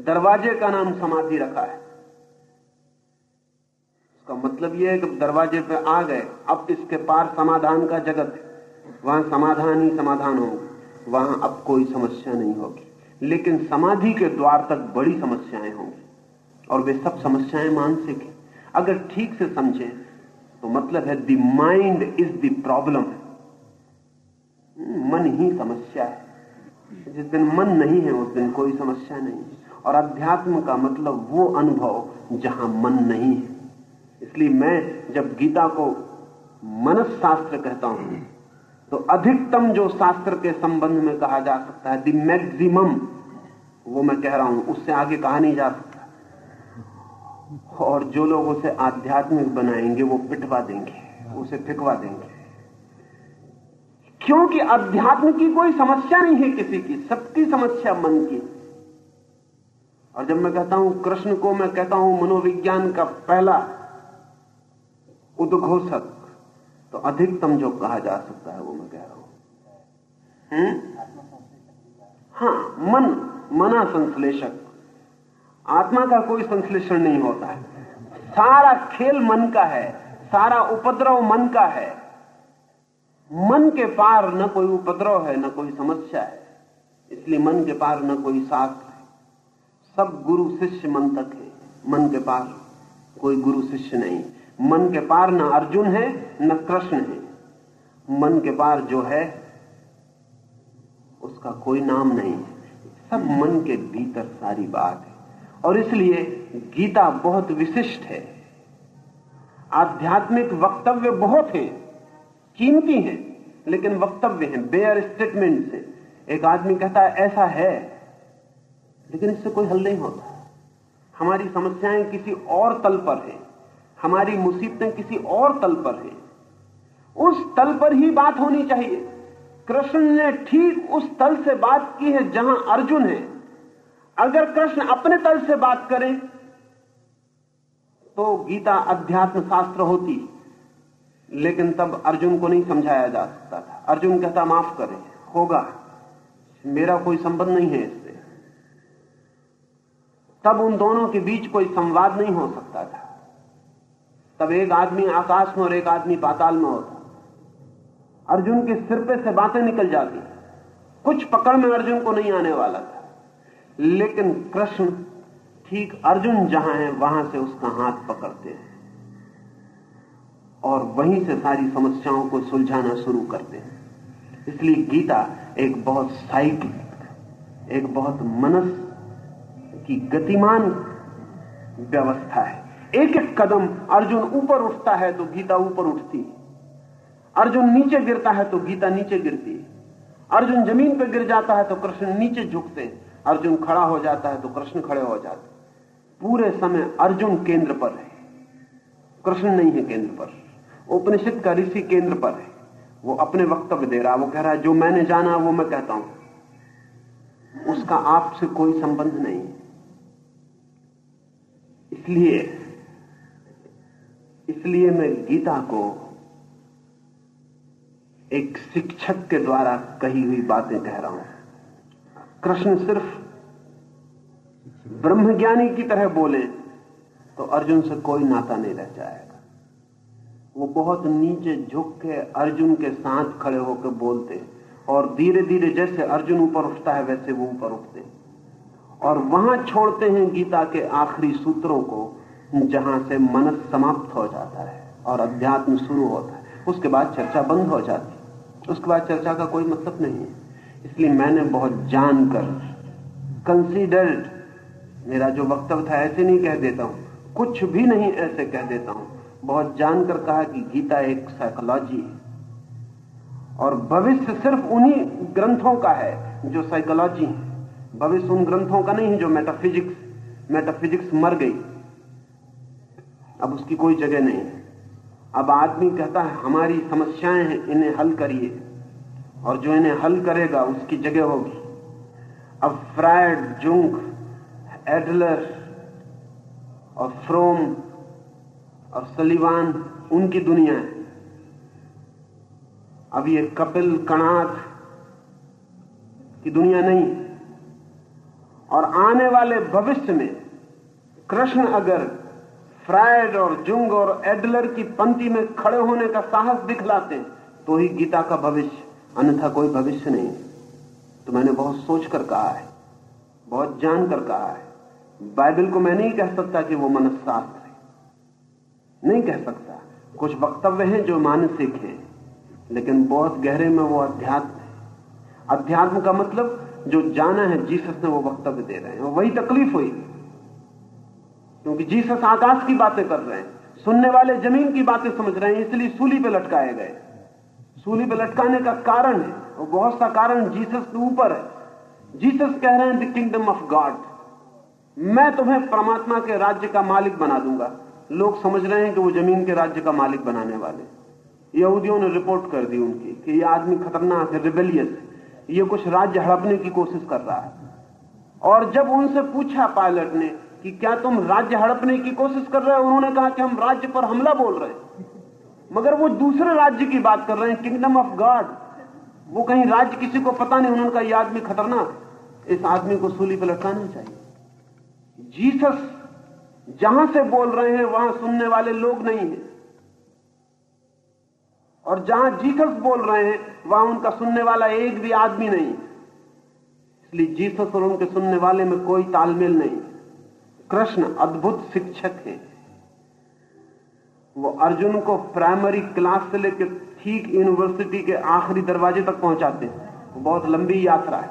दरवाजे का नाम समाधि रखा है। उसका मतलब यह है कि दरवाजे पे आ गए, अब इसके पार समाधान का जगत है। वहाँ समाधान ही समाधान होगा। वहाँ अब कोई समस्या नहीं होगी। लेकिन समाधि के द्वार तक बड़ी समस्याएँ होंगी। और वे सब समस्याएँ मानसिक है। अगर ठीक से समझे तो मतलब है the mind is the problem मन ही समस्या है। जिस दिन मन नहीं है, उस दिन कोई समस्या नहीं। और अध्यात्म का मतलब वो अनुभव जहाँ मन नहीं है। इसलिए मैं जब गीता को मनस शास्त्र कहता हूँ तो अधिकतम जो शास्त्र के संबंध में कहा जा सकता है दी मैक्सिमम वो मैं कह रहा हूँ, उससे आगे कहा नहीं जा सकता। और जो लोग उसे आध्यात्मिक बनाएँगे, वो पिटवा देंगे, उसे फिकवा देंगे। क्योंकि अध्यात्म की कोई समस्या नहीं है किसी की, सबकी समस्या मन की। और जब मैं कहता हूँ, कृष्ण को मैं कहता हूँ, मनोविज्ञान का पहला उद्घोषक तो अधिकतम जो कहा जा सकता है, वो मैं कह रहा हूँ। हम्म? हाँ मन, मना संश्लेषक। आत्मा का कोई संश्लेषण नहीं होता है। सारा खेल मन का है, सारा उपद्रव मन का है। मन के पार न कोई उपद्रव है, न कोई समस्या है। इसलिए मन के पार न कोई शास्त्र है। सब गुरु शिष्य मन तक है। मन के पार कोई गुरु शिष्य नहीं। मन के पार न अर्जुन है, न कृष्ण है। मन के पार जो है, उसका कोई नाम नहीं है। सब मन के भीतर सारी बात है। और इसलिए गीता बहुत विशिष्ट है। आध्यात्मिक वक्तव्य बहुत हैं, कीमती हैं, लेकिन वक्तव्य हैं बेयर स्टेटमेंट से एक आदमी कहता है, ऐसा है। लेकिन इससे कोई हल नहीं होता। हमारी समस्याएँ किसी और तल पर है, हमारी मुसीबतें किसी और तल पर है। उस तल पर ही बात होनी चाहिए। कृष्ण ने ठीक उस तल से बात की है जहाँ अर्जुन है। अगर कृष्ण अपने तल से बात करें तो गीता अध्यात्म शास्त्र होती। लेकिन तब अर्जुन को नहीं समझाया जा सकता था। अर्जुन कहता, माफ़ करें, होगा। मेरा कोई संबंध नहीं है इससे। तब उन दोनों के बीच कोई संवाद नहीं हो सकता था। तब एक आदमी आकाश में और एक आदमी पाताल में होता। अर्जुन के सिर पे से बातें निकल जाती। कुछ पकड़ में अर्जुन को नहीं आने वाला था। लेकिन कृष्ण ठीक अर्जुन जहाँ है, वहाँ से उसका हाथ पकड़ते हैं। और वहीं से सारी समस्याओं को सुलझाना शुरू करते हैं। इसलिए गीता एक बहुत साइकिल एक बहुत मनस की गतिमान व्यवस्था है। एक एक कदम अर्जुन ऊपर उठता है तो गीता ऊपर उठती है। अर्जुन नीचे गिरता है तो गीता नीचे गिरती है। अर्जुन ज़मीन पर गिर जाता है तो कृष्ण नीचे झुकते अर्जुन खड़ा हो जाता है तो कृष्ण खड़े हो जाते पूरे समय अर्जुन केंद्र पर है। कृष्ण नहीं है केंद्र पर। उपनिषद का ऋषि केंद्र पर है। वो अपने वक्तव्य दे रहा वो कह रहा है, जो मैंने जाना वो मैं कहता हूँ। उसका आपसे कोई संबंध नहीं इसलिए इसलिए मैं गीता को एक शिक्षक के द्वारा कही हुई बातें कह रहा हूँ। कृष्ण सिर्फ़ ब्रह्मज्ञानी की तरह बोले तो अर्जुन से कोई नाता नहीं रह जाएगा। वो बहुत नीचे झुक के अर्जुन के साथ खड़े होकर बोलते, और धीरे धीरे जैसे अर्जुन ऊपर उठता है, वैसे वो ऊपर उठते। और वहाँ छोड़ते हैं गीता के आखिरी सूत्रों को, जहाँ से मन समाप्त हो जाता है, और अध्यात्म शुरू होता है। उसके बाद चर्चा बंद हो जाती है। उसके बाद चर्चा का कोई मतलब नहीं है। इसलिए मैंने बहुत जानकर कंसीडर्ड मेरा जो वक्तव्य था ऐसे नहीं कह देता हूँ, कुछ भी नहीं ऐसे कह देता हूँ। बहुत जानकर कहा कि गीता एक साइकोलॉजी है और भविष्य सिर्फ़ उन्हीं ग्रंथों का है जो साइकोलॉजी है। भविष्य उन ग्रंथों का नहीं है जो मेटाफिजिक्स मेटाफिजिक्स मर गई। अब उसकी कोई जगह नहीं। अब आदमी कहता है, हमारी समस्याएँ हैं, इन्हें हल करिए। और जो इन्हें हल करेगा, उसकी जगह होगी। अब फ्रायड जुंग एडलर और फ्रोम और सलीवान, उनकी दुनिया है। अब ये कपिल कणाद की दुनिया नहीं। और आने वाले भविष्य में, कृष्ण अगर फ्रायड और जुंग और एडलर की पंक्ति में खड़े होने का साहस दिखलाते तो ही गीता का भविष्य। अन्यथा कोई भविष्य नहीं। तो मैंने बहुत सोचकर कहा है, बहुत जानकर कहा है। बाइबल को मैं नहीं कह सकता कि वो मनस्शास्त्र है। नहीं कह सकता। कुछ वक्तव्य हैं जो मानसिक हैं, लेकिन बहुत गहरे में वो अध्यात्म है। अध्यात्म का मतलब जो जाना है, जीसस ने वो वक्तव्य दे रहे हैं। वही तकलीफ़ हुई। क्योंकि जीसस आकाश की बातें कर रहे हैं, सुनने वाले ज़मीन की बातें समझ रहे हैं, इसलिए सूली पे लटकाए गए। सूली पे लटकाने का कारण है और बहुत सा कारण जीसस के ऊपर है। जीसस कह रहे हैं द किंगडम ऑफ़ गॉड मैं तुम्हें परमात्मा के राज्य का मालिक बना दूँगा। लोग समझ रहे हैं कि वो ज़मीन के राज्य का मालिक बनाने वाले। यहूदियों ने रिपोर्ट कर दी उनकी कि ये आदमी खतरनाक है रिबेलियस है। ये कुछ राज्य हड़पने की कोशिश कर रहा है। और जब उनसे पूछा पायलट ने कि क्या तुम राज्य हड़पने की कोशिश कर रहे हो, उन्होंने कहा कि हम राज्य पर हमला बोल रहे हैं। मगर वो दूसरे राज्य की बात कर रहे हैं किंगडम ऑफ़ गॉड वो कहीं राज्य किसी को पता नहीं उन्होंने कहा यह आदमी खतरनाक। इस आदमी को सूली पर लटकाना चाहिए। जीसस जहाँ से बोल रहे हैं, वहाँ सुनने वाले लोग नहीं हैं। और जहाँ जीसस बोल रहे हैं, वहाँ उनका सुनने वाला एक भी आदमी नहीं इसलिए जीसस और उनके सुनने वाले में कोई तालमेल नहीं। कृष्ण अद्भुत शिक्षक हैं। वो अर्जुन को प्राइमरी क्लास से लेकर ठीक यूनिवर्सिटी के आखिरी दरवाजे तक पहुंचाते हैं। बहुत लंबी यात्रा है।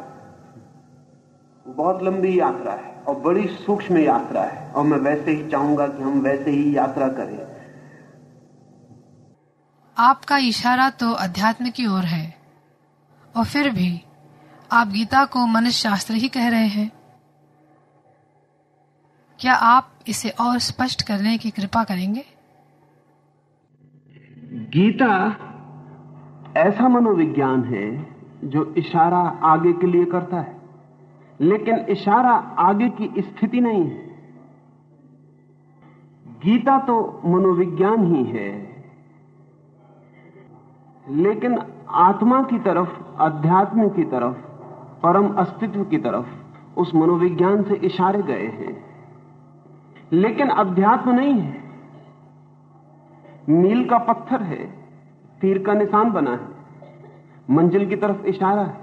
बहुत लंबी यात्रा है और बड़ी सूक्ष्म यात्रा है। और मैं वैसे ही चाहूँगा कि हम वैसे ही यात्रा करें। आपका इशारा तो अध्यात्म की ओर है। और फिर भी आप गीता को मनुष्य शास्त्र ही कह रहे हैं। क्या आप इसे और स्पष्ट करने की कृपा करेंगे? गीता ऐसा मनोविज्ञान है जो इशारा आगे के लिए करता है। लेकिन इशारा आगे की स्थिति नहीं है। गीता तो मनोविज्ञान ही है। लेकिन आत्मा की तरफ़, अध्यात्म की तरफ़, परम अस्तित्व की तरफ़ उस मनोविज्ञान से इशारे गए हैं। लेकिन अध्यात्म नहीं है। मील का पत्थर है, तीर का निशान बना है। मंजिल की तरफ़ इशारा है,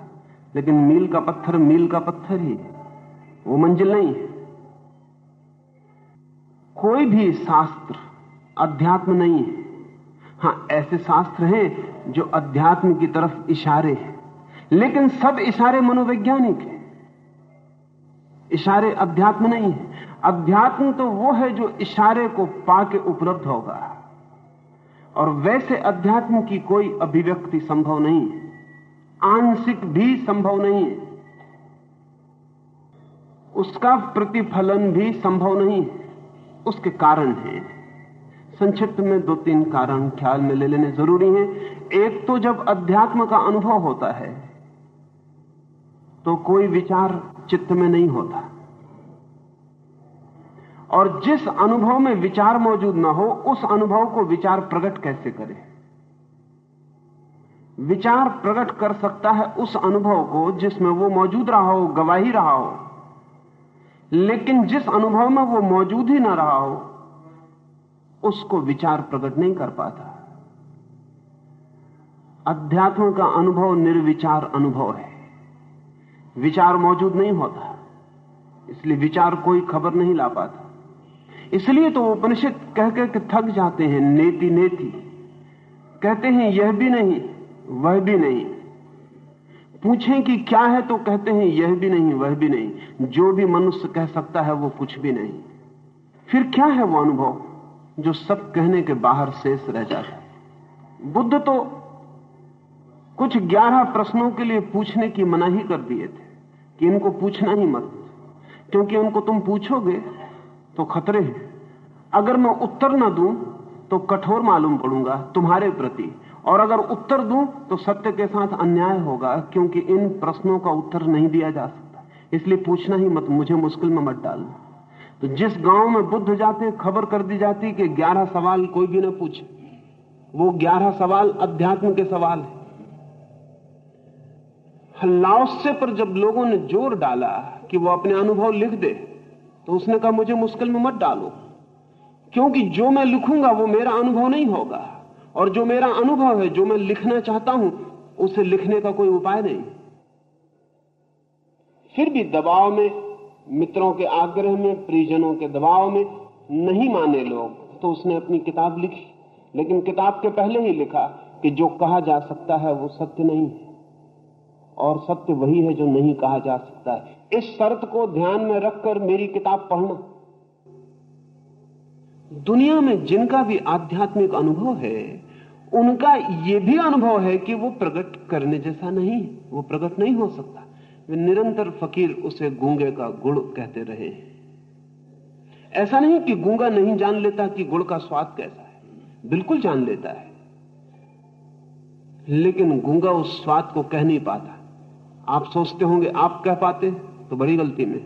लेकिन मील का पत्थर मील का पत्थर ही है। वो मंजिल नहीं है। कोई भी शास्त्र अध्यात्म नहीं है। हाँ, ऐसे शास्त्र हैं जो अध्यात्म की तरफ़ इशारे हैं। लेकिन सब इशारे मनोवैज्ञानिक हैं। इशारे अध्यात्म नहीं है। अध्यात्म तो वो है जो इशारे को पाके उपलब्ध होगा। और वैसे अध्यात्म की कोई अभिव्यक्ति संभव नहीं है। आंशिक भी संभव नहीं है। उसका प्रतिफलन भी संभव नहीं है। उसके कारण है। संक्षिप्त में दो तीन कारण ख्याल में ले लेने ज़रूरी हैं। एक तो जब अध्यात्म का अनुभव होता है तो कोई विचार चित्त में नहीं होता। और जिस अनुभव में विचार मौजूद ना हो, उस अनुभव को विचार प्रकट कैसे करे? विचार प्रकट कर सकता है उस अनुभव को जिसमें वो मौजूद रहा हो, गवाही रहा हो। लेकिन जिस अनुभव में वो मौजूद ही ना रहा हो, उसको विचार प्रकट नहीं कर पाता। अध्यात्म का अनुभव निर्विचार अनुभव है। विचार मौजूद नहीं होता, इसलिए विचार कोई खबर नहीं ला पाता। इसलिए तो उपनिषद कह कह के थक जाते हैं, नेति नेति। कहते हैं, यह भी नहीं, वह भी नहीं। पूछें कि क्या है तो कहते हैं, यह भी नहीं, वह भी नहीं। जो भी मनुष्य कह सकता है, वो कुछ भी नहीं। फिर क्या है वो अनुभव, जो सब कहने के बाहर शेष रह जाता है? बुद्ध तो कुछ ग्यारह प्रश्नों के लिए पूछने की मनाही कर दिए थे, कि इनको पूछना ही मत, क्योंकि उनको तुम पूछोगे। तो खतरे हैं। अगर मैं उत्तर ना दूँ तो कठोर मालूम पड़ूँगा तुम्हारे प्रति। और अगर उत्तर दूँ तो सत्य के साथ अन्याय होगा, क्योंकि इन प्रश्नों का उत्तर नहीं दिया जा सकता। इसलिए पूछना ही मत, मुझे मुश्किल में मत डालना। तो जिस गाँव में बुद्ध जाते, खबर कर दी जाती कि ग्यारह सवाल कोई भी ना पूछे। वो ग्यारह सवाल अध्यात्म के सवाल है। लाओसे पर जब लोगों ने ज़ोर डाला कि वो अपने अनुभव लिख दे तो उसने कहा, मुझे मुश्किल में मत डालो, क्योंकि जो मैं लिखूँगा वो मेरा अनुभव नहीं होगा, और जो मेरा अनुभव है, जो मैं लिखना चाहता हूँ, उसे लिखने का कोई उपाय नहीं। फिर भी दबाव में, मित्रों के आग्रह में परिजनों के दबाव में नहीं माने लोग तो उसने अपनी किताब लिखी। लेकिन किताब के पहले ही लिखा कि जो कहा जा सकता है, वो सत्य नहीं है, और सत्य वही है जो नहीं कहा जा सकता है। इस शर्त को ध्यान में रखकर मेरी किताब पढ़ना। दुनिया में जिनका भी आध्यात्मिक अनुभव है, उनका यह भी अनुभव है कि वो प्रकट करने जैसा नहीं, वो प्रकट नहीं हो सकता। वे निरंतर फकीर उसे गूँगे का गुड़ कहते रहे ऐसा नहीं कि गूँगा नहीं जान लेता कि गुड़ का स्वाद कैसा है। बिल्कुल जान लेता है। लेकिन गूँगा उस स्वाद को कह नहीं पाता। आप सोचते होंगे, आप कह पाते तो बड़ी गलती में।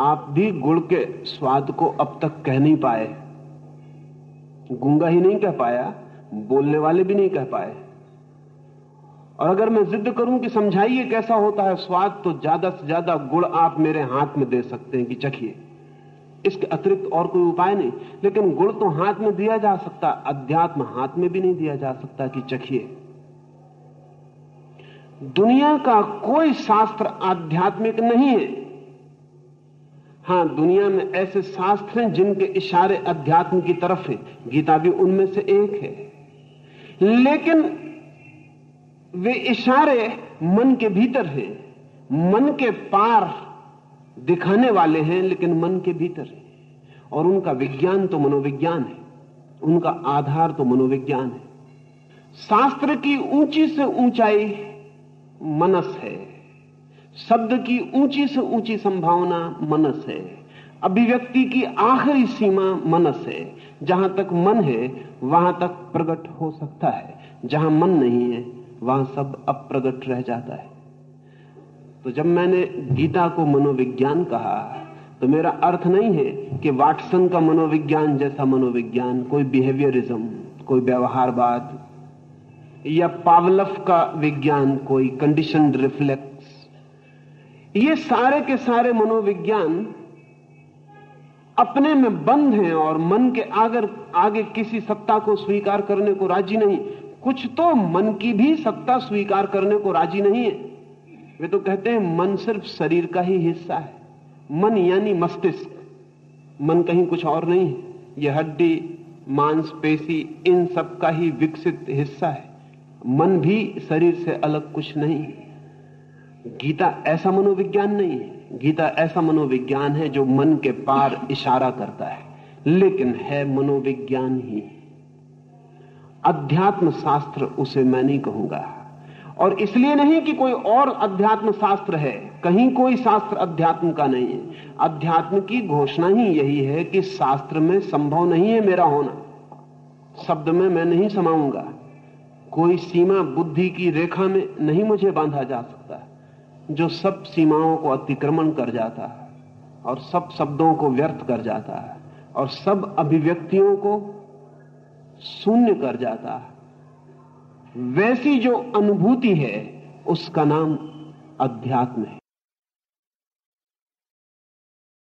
आप भी गुड़ के स्वाद को अब तक कह नहीं पाए। गूँगा ही नहीं कह पाया, बोलने वाले भी नहीं कह पाए। और अगर मैं जिद करूँ कि समझाइए कैसा होता है स्वाद तो ज़्यादा से ज़्यादा गुड़ आप मेरे हाथ में दे सकते हैं कि चखिए। इसके अतिरिक्त और कोई उपाय नहीं। लेकिन गुड़ तो हाथ में दिया जा सकता, अध्यात्म हाथ में भी नहीं दिया जा सकता कि चखिए। दुनिया का कोई शास्त्र आध्यात्मिक नहीं है। हाँ, दुनिया में ऐसे शास्त्र हैं जिनके इशारे अध्यात्म की तरफ़ हैं। गीता भी उनमें से एक है। लेकिन वे इशारे मन के भीतर हैं। मन के पार दिखाने वाले हैं, लेकिन मन के भीतर है। और उनका विज्ञान तो मनोविज्ञान है। उनका आधार तो मनोविज्ञान है। शास्त्र की ऊँची से ऊंचाई मनस है। शब्द की ऊँची से ऊँची संभावना मनस है। अभिव्यक्ति की आखिरी सीमा मनस है। जहाँ तक मन है, वहाँ तक प्रकट हो सकता है। जहाँ मन नहीं है, वहाँ सब अप्रगट रह जाता है। तो जब मैंने गीता को मनोविज्ञान कहा तो मेरा अर्थ नहीं है कि वाटसन का मनोविज्ञान जैसा मनोविज्ञान, कोई बिहेवियरिज्म कोई व्यवहारवाद या पावलफ का विज्ञान कोई कंडीशन रिफ्लेक्स ये सारे के सारे मनोविज्ञान अपने में बंद हैं और मन के आगर, आगे किसी सत्ता को स्वीकार करने को राज़ी नहीं। कुछ तो मन की भी सत्ता स्वीकार करने को राज़ी नहीं है। वे तो कहते हैं, मन सिर्फ़ शरीर का ही हिस्सा है। मन यानी मस्तिष्क। मन कहीं कुछ और नहीं है। यह हड्डी मांसपेशी इन सब का ही विकसित हिस्सा है। मन भी शरीर से अलग कुछ नहीं गीता ऐसा मनोविज्ञान नहीं है। गीता ऐसा मनोविज्ञान है जो मन के पार इशारा करता है। लेकिन है मनोविज्ञान ही। अध्यात्म शास्त्र उसे मैं नहीं कहूँगा। और इसलिए नहीं कि कोई और अध्यात्म शास्त्र है। कहीं कोई शास्त्र अध्यात्म का नहीं है। अध्यात्म की घोषणा ही यही है कि शास्त्र में संभव नहीं है मेरा होना। शब्द में मैं नहीं समाऊँगा। कोई सीमा बुद्धि की रेखा में नहीं मुझे बांधा जा सकता जो सब सीमाओं को अतिक्रमण कर जाता है और सब शब्दों को व्यर्थ कर जाता है और सब अभिव्यक्तियों को शून्य कर जाता है। वैसी जो अनुभूति है, उसका नाम अध्यात्म है।